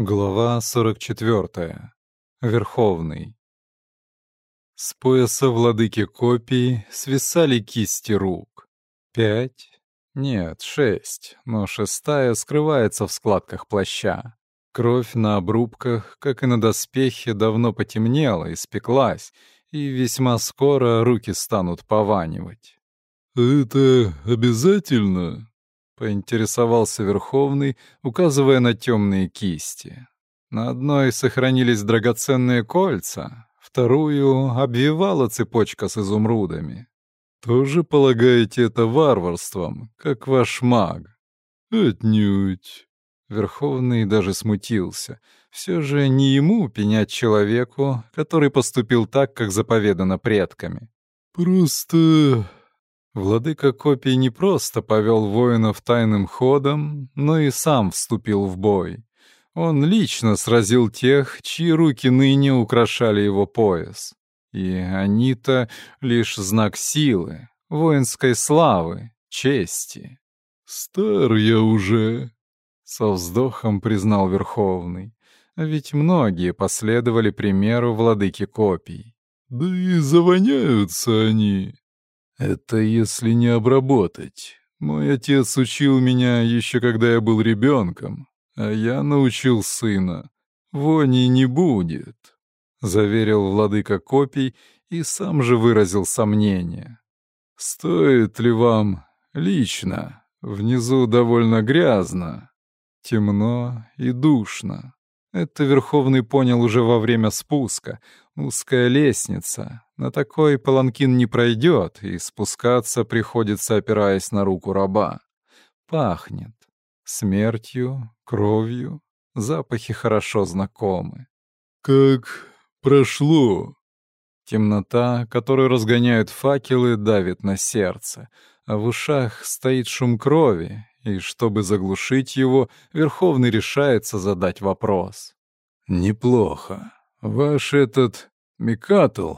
Глава 44. Верховный. С пояса владыки копий свисали кисти рук. Пять? Нет, шесть, но шестая скрывается в складках плаща. Кровь на обрубках, как и на доспехе, давно потемнела, испеклась, и весьма скоро руки станут пованивать. «Это обязательно?» Поинтересовался Верховный, указывая на темные кисти. На одной сохранились драгоценные кольца, вторую обвивала цепочка с изумрудами. Тоже полагаете это варварством, как ваш маг? Отнюдь. Верховный даже смутился. Все же не ему пенять человеку, который поступил так, как заповедано предками. Просто Владыка копий не просто повел воинов тайным ходом, но и сам вступил в бой. Он лично сразил тех, чьи руки ныне украшали его пояс. И они-то лишь знак силы, воинской славы, чести. «Стар я уже», — со вздохом признал Верховный. А ведь многие последовали примеру владыки копий. «Да и завоняются они». Это если не обработать. Мой отец учил меня еще когда я был ребенком, а я научил сына. Вони не будет, заверил владыка копий и сам же выразил сомнение. Стоит ли вам лично? Внизу довольно грязно, темно и душно. Это Верховный понял уже во время спуска. Узкая лестница, на такой паланкин не пройдет, и спускаться приходится, опираясь на руку раба. Пахнет. Смертью, кровью. Запахи хорошо знакомы. «Как прошло?» Темнота, которую разгоняют факелы, давит на сердце, а в ушах стоит шум крови, и чтобы заглушить его, Верховный решается задать вопрос. «Неплохо. Ваш этот Микатл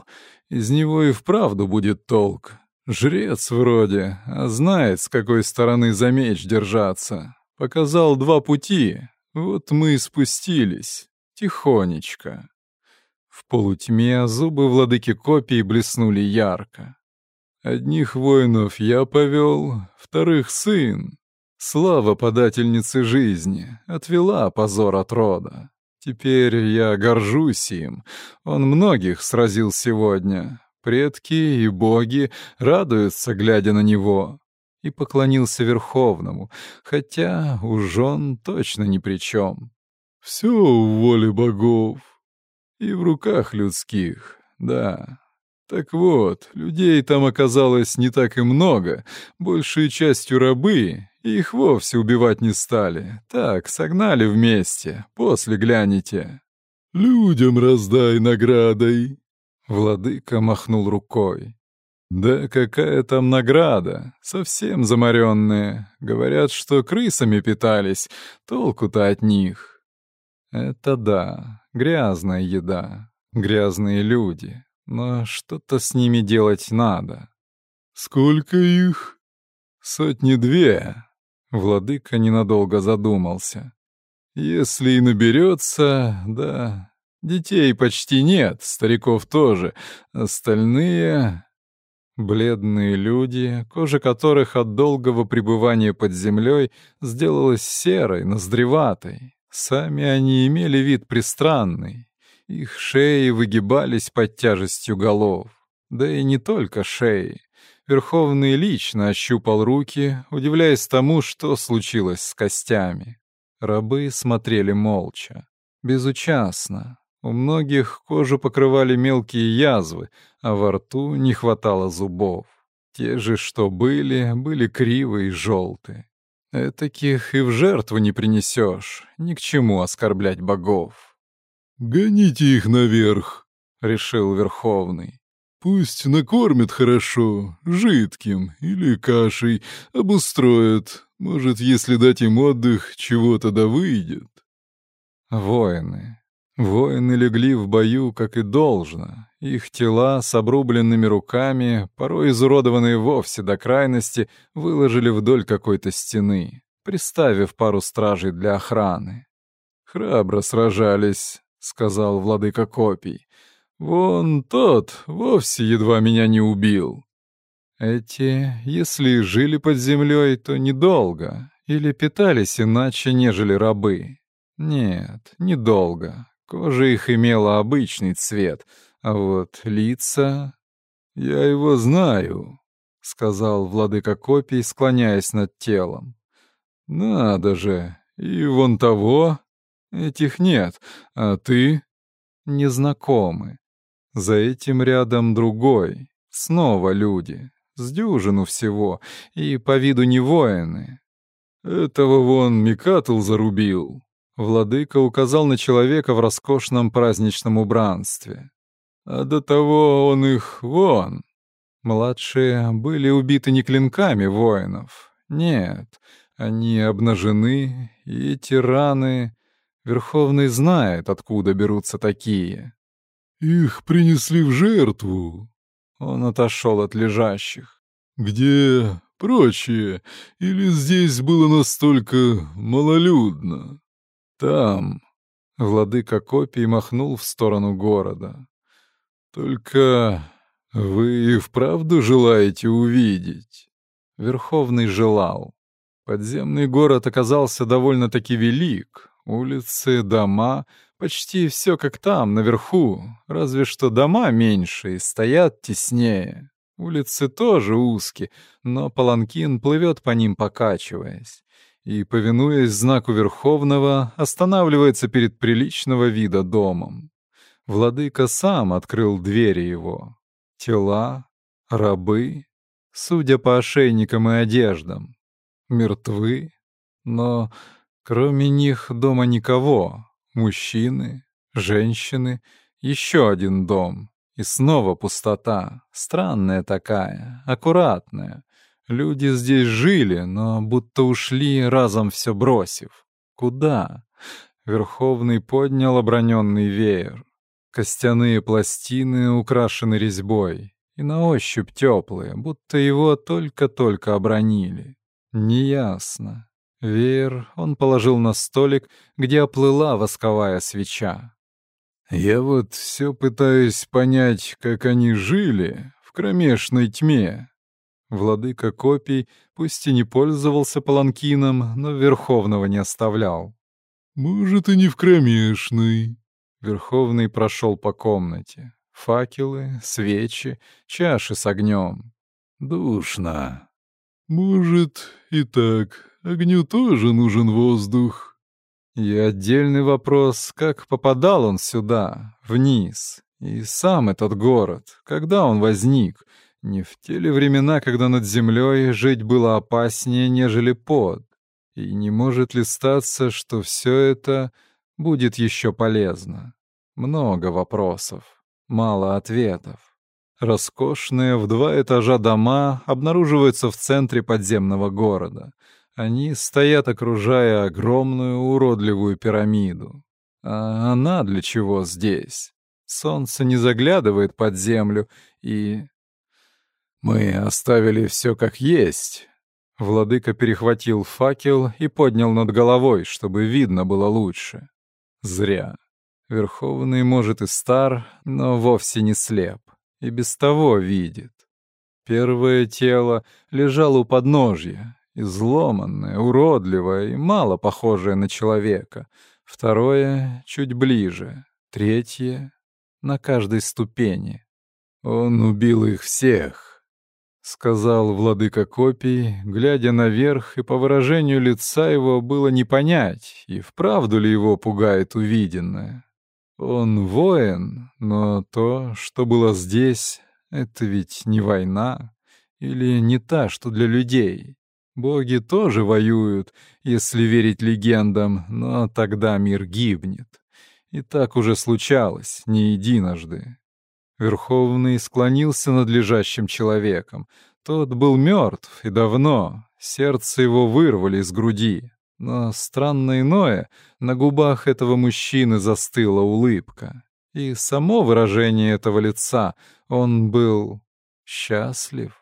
из него и вправду будет толк. Жрец вроде, а знает, с какой стороны за меч держаться. Показал два пути. Вот мы и спустились. Тихонечко. В полутьме зубы владыки копий блеснули ярко. Одних воинов я повел, вторых сын. Слава подательницы жизни отвела позор от рода. Теперь я горжусь им. Он многих сразил сегодня. Предки и боги радуются, глядя на него. И поклонился Верховному, хотя уж он точно ни при чем. Все в воле богов. И в руках людских, да. Так вот, людей там оказалось не так и много, большей частью рабы, их вовсе убивать не стали. Так, согнали вместе. После гляните. Людям раздай наградой. Владыка махнул рукой. Да какая там награда? Совсем заморенные. Говорят, что крысами питались. Толку-то от них. Это да, грязная еда, грязные люди. Но что-то с ними делать надо. Сколько их? Сотни две. Владыка ненадолго задумался. Если и наберется, да, детей почти нет, стариков тоже. Остальные бледные люди, кожа которых от долгого пребывания под землей сделалась серой, ноздреватой. Сами они имели вид пристранный. Их шеи выгибались под тяжестью голов. Да и не только шеи. Верховный лично ощупал руки, удивляясь тому, что случилось с костями. Рабы смотрели молча, безучастно. У многих кожу покрывали мелкие язвы, а во рту не хватало зубов. Те же, что были, были кривые и желтые. Этаких и в жертву не принесешь, ни к чему оскорблять богов. «Гоните их наверх», — решил Верховный. Пусть накормят хорошо, жидким или кашей, обустроят. Может, если дать им отдых, чего-то да выйдет. Воины. Воины легли в бою, как и должно. Их тела с обрубленными руками, порой изуродованные вовсе до крайности, выложили вдоль какой-то стены, приставив пару стражей для охраны. Храбро сражались, сказал владыка копий. Вон тот вовсе едва меня не убил. Эти, если жили под землей, то недолго, или питались иначе, нежели рабы. Нет, недолго. Кожа их имела обычный цвет, а вот лица... «Я его знаю», — сказал владыка копий, склоняясь над телом. «Надо же! И вон того! Этих нет, а ты...» «Незнакомы. За этим рядом другой. Снова люди. С дюжину всего. И по виду не воины. Этого вон Микатл зарубил. Владыка указал на человека в роскошном праздничном убранстве. А до того он их вон. Младшие были убиты не клинками воинов. Нет, они обнажены, и эти раны... Верховный знает, откуда берутся такие. Их принесли в жертву. Он отошел от лежащих. Где прочие? Или здесь было настолько малолюдно? Там. Владыка копий махнул в сторону города. Только вы и вправду желаете увидеть? Верховный желал. Подземный город оказался довольно-таки велик. Улицы, дома, Почти все как там, наверху, разве что дома меньше и стоят теснее. Улицы тоже узкие, но паланкин плывет по ним, покачиваясь. И, повинуясь знаку Верховного, останавливается перед приличного вида домом. Владыка сам открыл двери его. Тела, рабы, судя по ошейникам и одеждам, мертвы, но кроме них дома никого, Мужчины, женщины, еще один дом. И снова пустота. Странная такая, аккуратная. Люди здесь жили, но будто ушли, разом все бросив. Куда? Верховный поднял оброненный веер. Костяные пластины украшены резьбой. И на ощупь теплые, будто его только-только обронили. Неясно. Веер он положил на столик, где оплыла восковая свеча. «Я вот все пытаюсь понять, как они жили в кромешной тьме». Владыка копий, пусть и не пользовался паланкином, но Верховного не оставлял. «Может, и не в кромешной». Верховный прошел по комнате. Факелы, свечи, чаши с огнем. Душно. «Может, и так», огню тоже нужен воздух. И отдельный вопрос, как попадал он сюда, вниз, и сам этот город, когда он возник, не в те ли времена, когда над землей жить было опаснее, нежели под, и не может ли статься, что все это будет еще полезно? Много вопросов, мало ответов. Роскошные в два этажа дома обнаруживаются в центре подземного города — они стоят, окружая огромную уродливую пирамиду. А она для чего здесь? Солнце не заглядывает под землю, и... Мы оставили все как есть. Владыка перехватил факел и поднял над головой, чтобы видно было лучше. Зря. Верховный, может, и стар, но вовсе не слеп. И без того видит. Первое тело лежало у подножья, изломанное, уродливое и мало похожее на человека. Второе — чуть ближе. Третье — на каждой ступени. Он убил их всех, — сказал владыка копий, глядя наверх, и по выражению лица его было не понять, и вправду ли его пугает увиденное. Он воин, но то, что было здесь, это ведь не война или не та, что для людей. Боги тоже воюют, если верить легендам, но тогда мир гибнет. И так уже случалось, не единожды. Верховный склонился над лежащим человеком. Тот был мертв и давно, сердце его вырвали из груди. Но странно иное, на губах этого мужчины застыла улыбка. И само выражение этого лица, он был счастлив.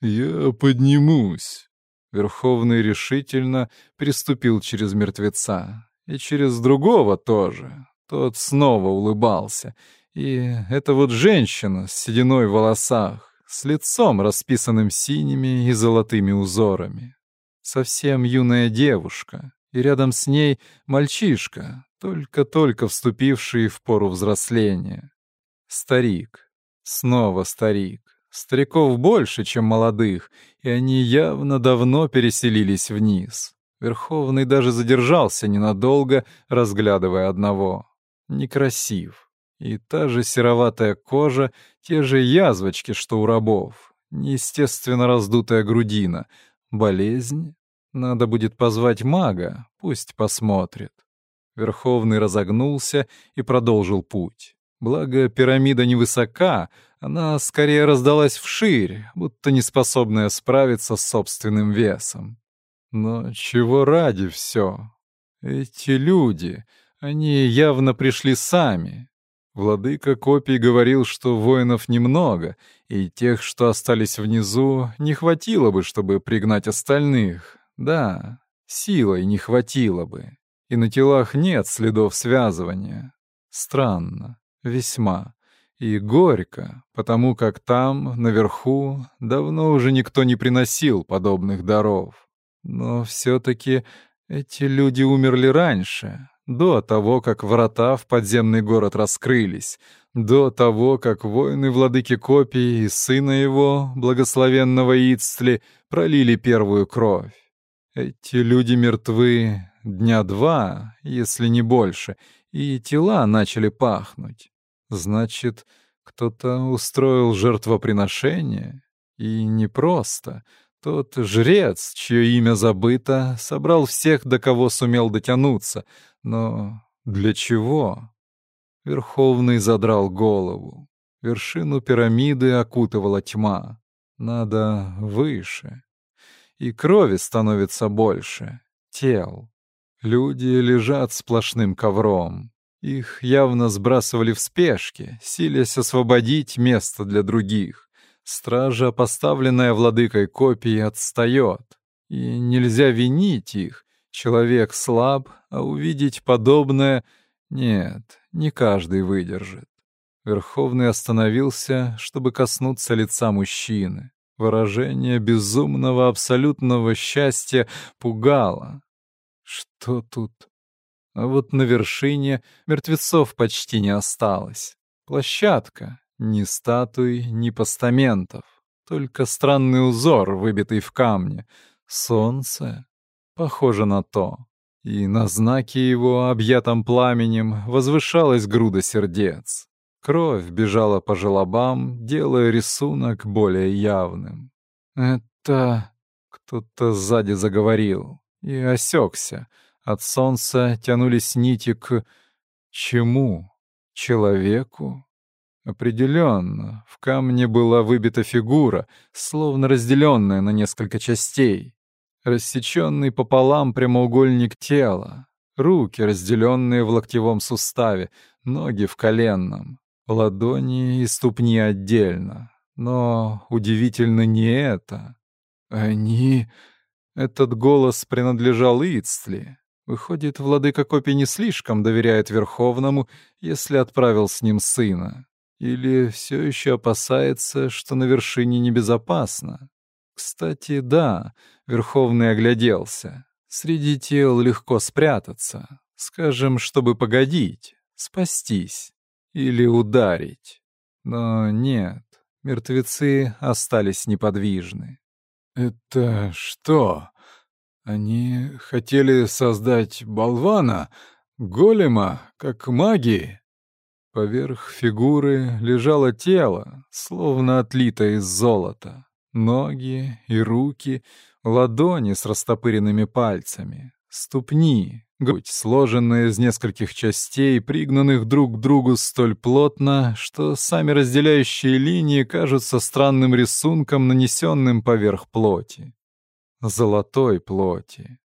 «Я поднимусь», Верховный решительно приступил через мертвеца. И через другого тоже. Тот снова улыбался. И эта вот женщина с сединой в волосах, с лицом, расписанным синими и золотыми узорами. Совсем юная девушка, и рядом с ней мальчишка, только-только вступивший в пору взросления. Старик. Снова старик. Стариков больше, чем молодых, и они явно давно переселились вниз. Верховный даже задержался ненадолго, разглядывая одного. Некрасив. И та же сероватая кожа, те же язвочки, что у рабов. Неестественно раздутая грудина. Болезнь? Надо будет позвать мага, пусть посмотрит. Верховный разогнулся и продолжил путь. Благо, пирамида невысока, она скорее раздалась вширь, будто неспособная справиться с собственным весом. Но чего ради все? Эти люди, они явно пришли сами. Владыка копий говорил, что воинов немного, и тех, что остались внизу, не хватило бы, чтобы пригнать остальных. Да, силой не хватило бы. И на телах нет следов связывания. Странно. Весьма. И горько, потому как там, наверху, давно уже никто не приносил подобных даров. Но все-таки эти люди умерли раньше, до того, как врата в подземный город раскрылись, до того, как воины владыки Копии и сына его, благословенного Ицтли, пролили первую кровь. Эти люди мертвы дня два, если не больше, и тела начали пахнуть. Значит, кто-то устроил жертвоприношение? И не просто. Тот жрец, чье имя забыто, собрал всех, до кого сумел дотянуться. Но для чего? Верховный задрал голову. Вершину пирамиды окутывала тьма. Надо выше. И крови становится больше. Тел. Люди лежат сплошным ковром. Их явно сбрасывали в спешке, силясь освободить место для других. Стража, поставленная владыкой копии, отстает. И нельзя винить их. Человек слаб, а увидеть подобное... Нет, не каждый выдержит. Верховный остановился, чтобы коснуться лица мужчины. Выражение безумного абсолютного счастья пугало. Что тут? А вот на вершине мертвецов почти не осталось. Площадка. Ни статуй, ни постаментов. Только странный узор, выбитый в камне. Солнце? Похоже на то. И на знаке его, объятом пламенем, возвышалась груда сердец. Кровь бежала по желобам, делая рисунок более явным. «Это...» — кто-то сзади заговорил и осекся — от солнца тянулись нити к... чему? Человеку? Определенно, в камне была выбита фигура, словно разделенная на несколько частей. Рассеченный пополам прямоугольник тела, руки, разделенные в локтевом суставе, ноги в коленном, ладони и ступни отдельно. Но удивительно не это. Они... Этот голос принадлежал Ицли. Выходит, владыка Копи не слишком доверяет Верховному, если отправил с ним сына. Или все еще опасается, что на вершине небезопасно. Кстати, да, Верховный огляделся. Среди тел легко спрятаться. Скажем, чтобы погодить, спастись или ударить. Но нет, мертвецы остались неподвижны. «Это что?» Они хотели создать болвана, голема, как маги. Поверх фигуры лежало тело, словно отлитое из золота. Ноги и руки, ладони с растопыренными пальцами, ступни, грудь, сложенная из нескольких частей, пригнанных друг к другу столь плотно, что сами разделяющие линии кажутся странным рисунком, нанесенным поверх плоти золотой плоти.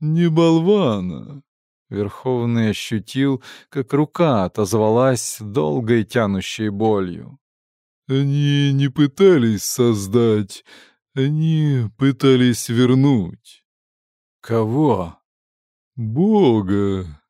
«Не болвана!» Верховный ощутил, как рука отозвалась долгой тянущей болью. «Они не пытались создать, они пытались вернуть». «Кого?» Бога.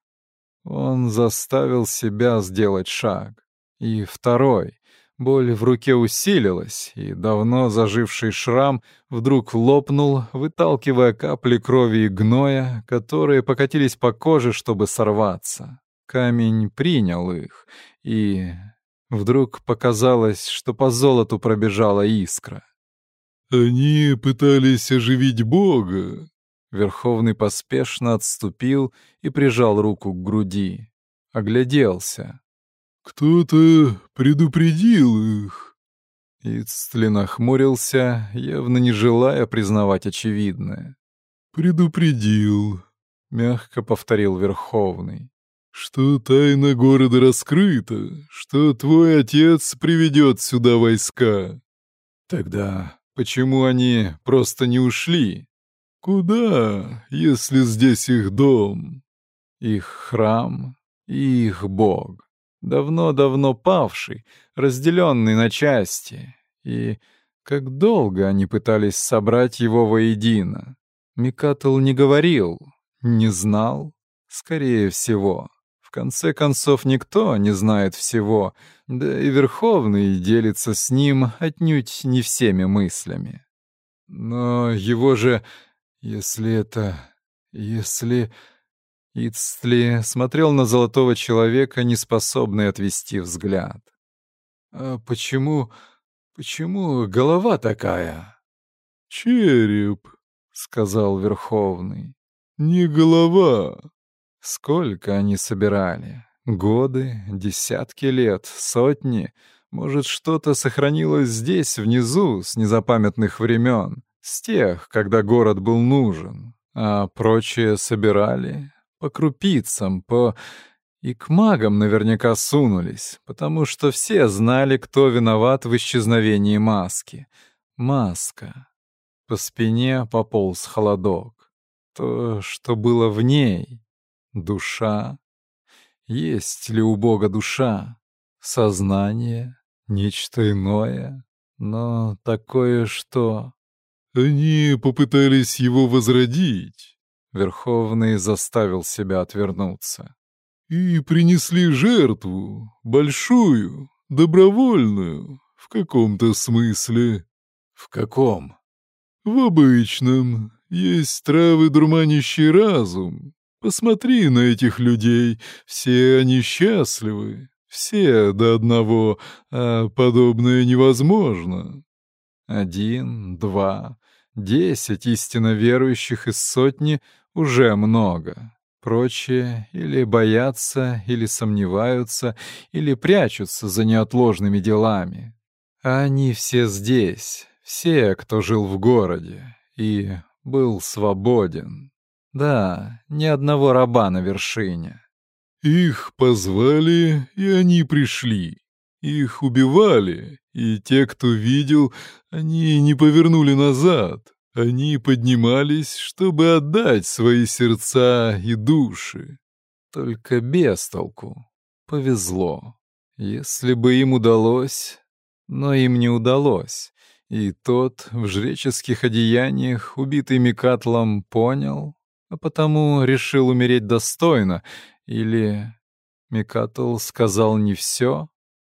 Он заставил себя сделать шаг. И второй. Боль в руке усилилась, и давно заживший шрам вдруг лопнул, выталкивая капли крови и гноя, которые покатились по коже, чтобы сорваться. Камень принял их, и вдруг показалось, что по золоту пробежала искра. «Они пытались оживить Бога», Верховный поспешно отступил и прижал руку к груди. Огляделся. «Кто-то предупредил их». Ицтли нахмурился, явно не желая признавать очевидное. «Предупредил», — мягко повторил Верховный. «Что тайна города раскрыта, что твой отец приведет сюда войска». «Тогда почему они просто не ушли?» Куда, если здесь их дом? Их храм и их бог, давно-давно павший, разделенный на части. И как долго они пытались собрать его воедино. Микатл не говорил, не знал, скорее всего. В конце концов, никто не знает всего, да и Верховный делится с ним отнюдь не всеми мыслями. Но его же если это... если... Ицли смотрел на золотого человека, неспособный отвести взгляд. «А почему... почему голова такая?» «Череп», — сказал Верховный. «Не голова». Сколько они собирали? Годы, десятки лет, сотни. Может, что-то сохранилось здесь, внизу, с незапамятных времен. С тех, когда город был нужен, а прочие собирали по крупицам, по... И к магам наверняка сунулись, потому что все знали, кто виноват в исчезновении маски. Маска. По спине пополз холодок. То, что было в ней. Душа. Есть ли у Бога душа? Сознание? Нечто иное? Но такое что? Они попытались его возродить. Верховный заставил себя отвернуться. И принесли жертву, большую, добровольную, в каком-то смысле. В каком? В обычном. Есть травы, дурманящие разум. Посмотри на этих людей, все они счастливы. Все до одного, а подобное невозможно. Один, два, десять истинно верующих из сотни уже много. Прочие или боятся, или сомневаются, или прячутся за неотложными делами. А они все здесь, все, кто жил в городе и был свободен. Да, ни одного раба на вершине. Их позвали, и они пришли. Их убивали, и те, кто видел, они не повернули назад. Они поднимались, чтобы отдать свои сердца и души. Только без толку. Повезло. Если бы им удалось... Но им не удалось. И тот в жреческих одеяниях, убитый Микатлом, понял, а потому решил умереть достойно. Или Микатл сказал не все,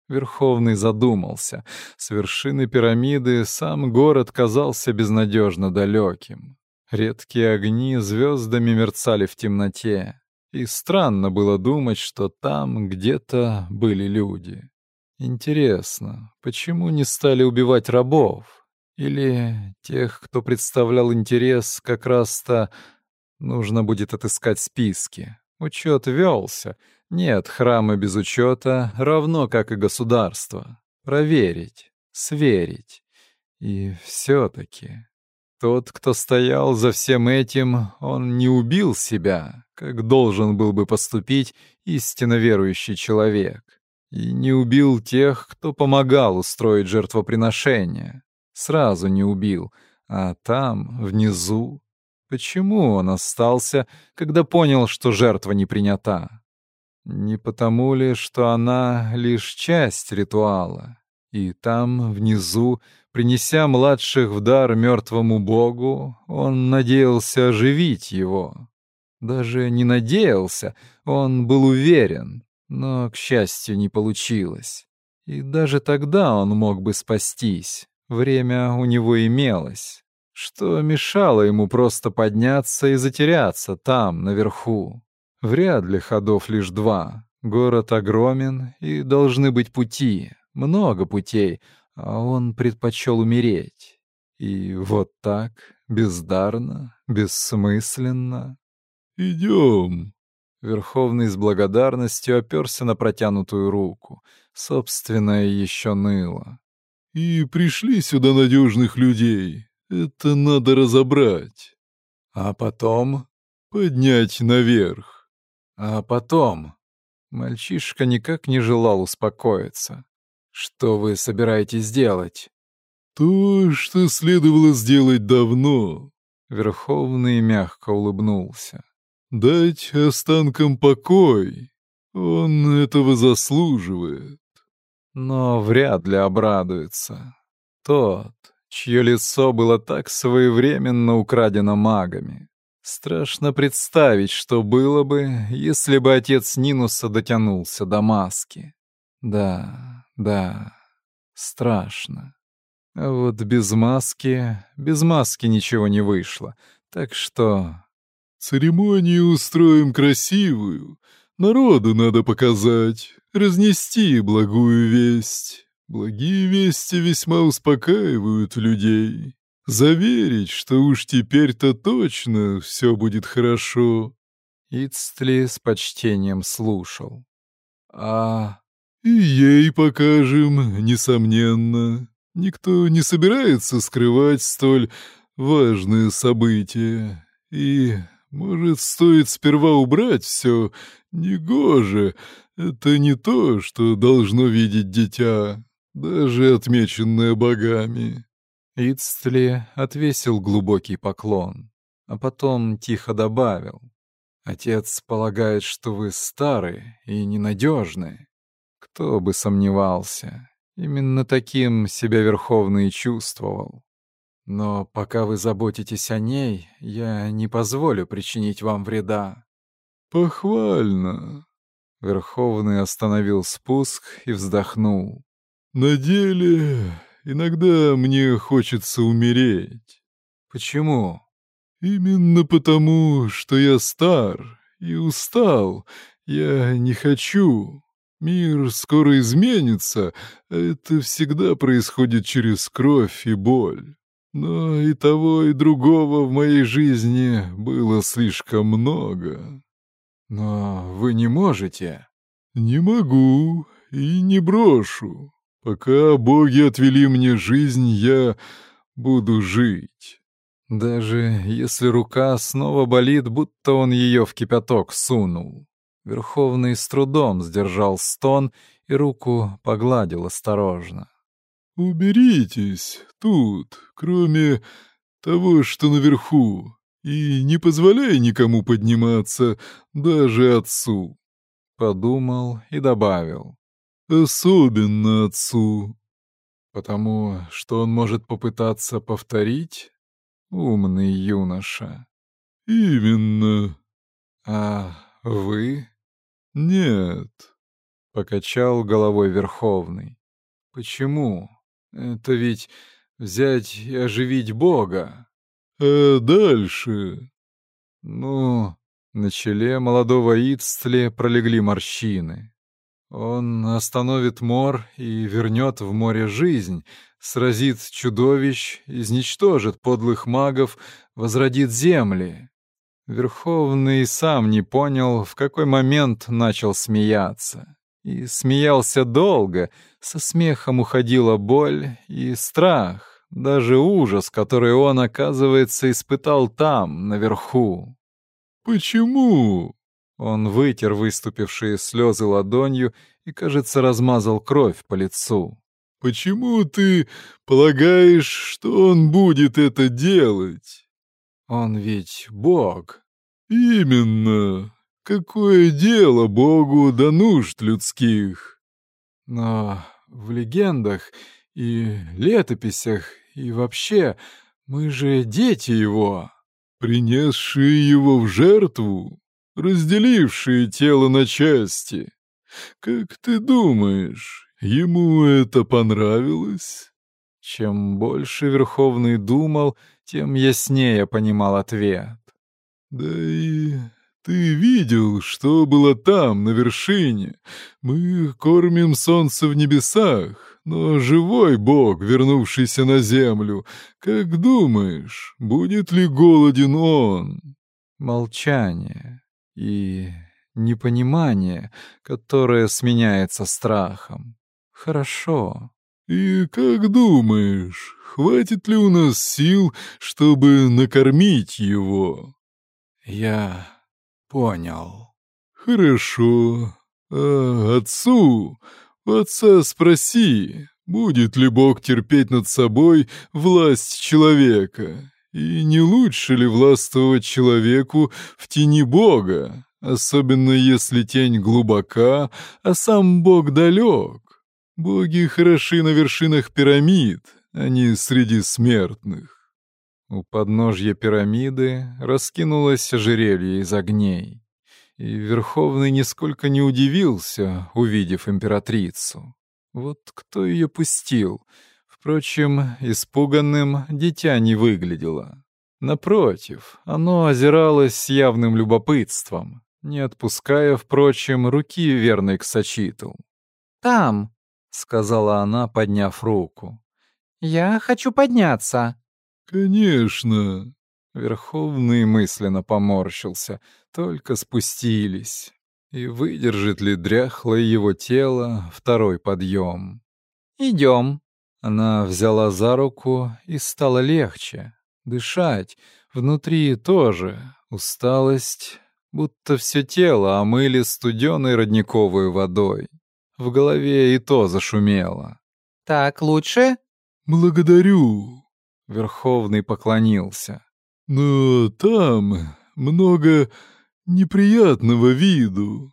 Верховный задумался. С вершины пирамиды сам город казался безнадежно далеким. Редкие огни звездами мерцали в темноте. И странно было думать, что там где-то были люди. Интересно, почему не стали убивать рабов? Или тех, кто представлял интерес, как раз-то нужно будет отыскать списки? Учет велся — нет храма без учета, равно как и государство. Проверить, сверить. И все-таки тот, кто стоял за всем этим, он не убил себя, как должен был бы поступить истинно верующий человек, и не убил тех, кто помогал устроить жертвоприношение. Сразу не убил, а там, внизу... Почему он остался, когда понял, что жертва не принята? Не потому ли, что она лишь часть ритуала, и там, внизу, принеся младших в дар мертвому богу, он надеялся оживить его? Даже не надеялся, он был уверен, но, к счастью, не получилось. И даже тогда он мог бы спастись. Время у него имелось. Что мешало ему просто подняться и затеряться там, наверху? Вряд ли ходов лишь два. Город огромен, и должны быть пути, много путей, а он предпочел умереть. И вот так, бездарно, бессмысленно. «Идем!» Верховный с благодарностью оперся на протянутую руку. Собственное еще ныло. «И пришли сюда надежных людей. Это надо разобрать. А потом поднять наверх. А потом...» Мальчишка никак не желал успокоиться. «Что вы собираетесь делать?» «То, что следовало сделать давно», — Верховный мягко улыбнулся. «Дать останкам покой. Он этого заслуживает». Но вряд ли обрадуется. Тот, чье лицо было так своевременно украдено магами. Страшно представить, что было бы, если бы отец Нинуса дотянулся до маски. Да, да, страшно. А вот без маски, без маски ничего не вышло. Так что... Церемонию устроим красивую. Народу надо показать, разнести благую весть. Благие вести весьма успокаивают людей. Заверить, что уж теперь-то точно все будет хорошо. Ицтли с почтением слушал. А... И ей покажем, несомненно. Никто не собирается скрывать столь важные события. И, может, стоит сперва убрать все негоже. Это не то, что должно видеть дитя, даже отмеченное богами. Ицтли отвесил глубокий поклон, а потом тихо добавил. «Отец полагает, что вы старые и ненадежные. Кто бы сомневался, именно таким себя Верховный чувствовал. Но пока вы заботитесь о ней, я не позволю причинить вам вреда». «Похвально!» Верховный остановил спуск и вздохнул. «На деле Иногда мне хочется умереть. Почему? Именно потому, что я стар и устал. Я не хочу. Мир скоро изменится, а это всегда происходит через кровь и боль. Но и того, и другого в моей жизни было слишком много. Но вы не можете. Не могу и не брошу. Пока боги отвели мне жизнь, я буду жить. Даже если рука снова болит, будто он ее в кипяток сунул. Верховный с трудом сдержал стон и руку погладил осторожно. «Уберитесь тут, кроме того, что наверху, и не позволяй никому подниматься, даже отцу», — подумал и добавил. Особенно отцу. Потому что он может попытаться повторить? Умный юноша. Именно. А вы? Нет. Покачал головой Верховный. Почему? Это ведь взять и оживить Бога. А дальше? Ну, на челе молодого Ицтли пролегли морщины. Он остановит мор и вернет в море жизнь, сразит чудовищ, изничтожит подлых магов, возродит земли. Верховный сам не понял, в какой момент начал смеяться. И смеялся долго, со смехом уходила боль и страх, даже ужас, который он, оказывается, испытал там, наверху. «Почему?» Он вытер выступившие слезы ладонью и, кажется, размазал кровь по лицу. «Почему ты полагаешь, что он будет это делать?» «Он ведь Бог». «Именно. Какое дело Богу до нужд людских?» «Но в легендах и летописях, и вообще, мы же дети его». принесшие его в жертву, разделившие тело на части. Как ты думаешь, ему это понравилось?» Чем больше Верховный думал, тем яснее понимал ответ. «Да и ты видел, что было там, на вершине. Мы кормим солнце в небесах, но живой бог, вернувшийся на землю, как думаешь, будет ли голоден он?» Молчание и непонимание, которое сменяется страхом. Хорошо. «И как думаешь, хватит ли у нас сил, чтобы накормить его?» «Я понял». «Хорошо. А отцу? Отца спроси, будет ли Бог терпеть над собой власть человека, и не лучше ли властвовать человеку в тени Бога, особенно если тень глубока, а сам Бог далек? Боги хороши на вершинах пирамид, а не среди смертных. У подножья пирамиды раскинулось ожерелье из огней, и Верховный нисколько не удивился, увидев императрицу. Вот кто ее пустил? Впрочем, испуганным дитя не выглядело. Напротив, оно озиралось с явным любопытством, не отпуская, впрочем, руки верной к Сачитл. «Там», — сказала она, подняв руку. «Я хочу подняться». «Конечно». Верховный мысленно поморщился, только спустились. И выдержит ли дряхлое его тело второй подъем? «Идем». Она взяла за руку, и стало легче. Дышать. Внутри тоже. Усталость. Будто все тело омыли студеной родниковой водой. В голове и то зашумело. «Так лучше?» «Благодарю». Верховный поклонился. «Но там много неприятного виду».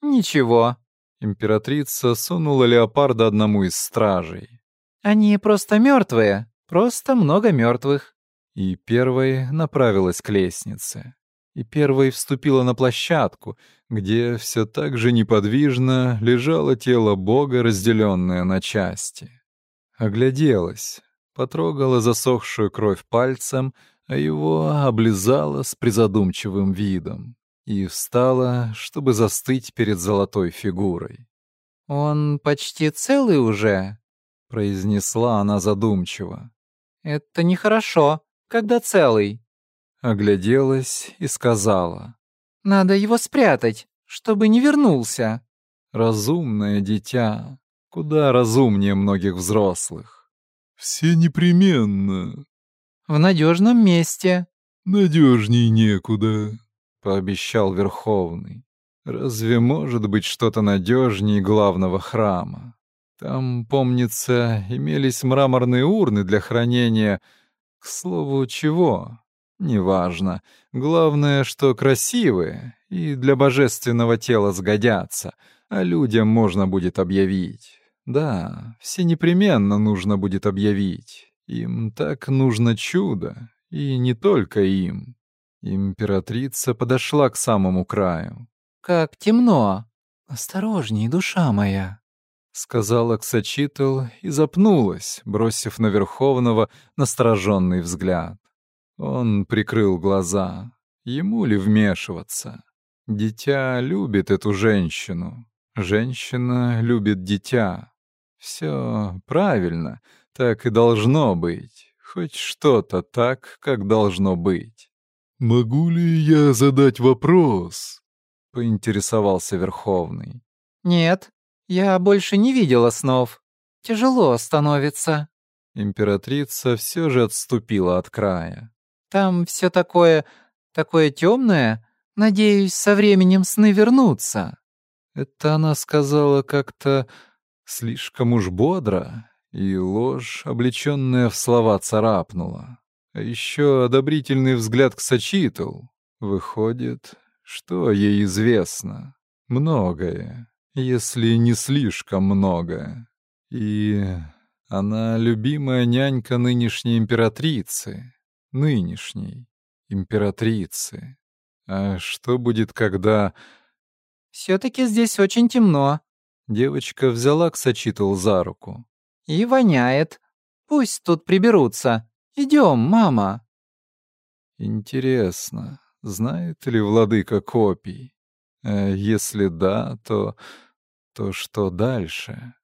«Ничего». Императрица сунула леопарда одному из стражей. «Они просто мертвые, просто много мертвых». И первой направилась к лестнице и первой вступила на площадку, где все так же неподвижно лежало тело Бога, разделенное на части. Огляделась, потрогала засохшую кровь пальцем, а его облизала с призадумчивым видом и встала, чтобы застыть перед золотой фигурой. «Он почти целый уже», — произнесла она задумчиво. «Это нехорошо, когда целый» огляделась и сказала. «Надо его спрятать, чтобы не вернулся». Разумное дитя, куда разумнее многих взрослых. «Все непременно». «В надежном месте». «Надежней некуда», — пообещал Верховный. «Разве может быть что-то надежнее главного храма? Там, помнится, имелись мраморные урны для хранения... К слову, чего? Неважно. Главное, что красивые и для божественного тела сгодятся, а людям можно будет объявить. Да, все непременно нужно будет объявить. Им так нужно чудо, и не только им. Императрица подошла к самому краю. «Как темно! Осторожней, душа моя!» — сказала Ксачитл и запнулась, бросив на Верховного настороженный взгляд. Он прикрыл глаза. Ему ли вмешиваться? Дитя любит эту женщину. Женщина любит дитя. Все правильно, так и должно быть. Хоть что-то так, как должно быть. «Могу ли я задать вопрос?» — поинтересовался Верховный. «Нет, я больше не видела снов. Тяжело становится». Императрица все же отступила от края. Там все такое... такое темное. Надеюсь, со временем сны вернутся». Это она сказала как-то слишком уж бодро, и ложь, облеченная в слова, царапнула. А еще одобрительный взгляд к Сачитл. Выходит, что ей известно. Многое, если не слишком многое. И она любимая нянька нынешней императрицы нынешней. императрицы. А что будет, когда... «Все-таки здесь очень темно». Девочка взяла Ксачитл за руку. «И воняет. Пусть тут приберутся. Идем, мама». Интересно, знает ли владыка копий? А если да, то... то что дальше?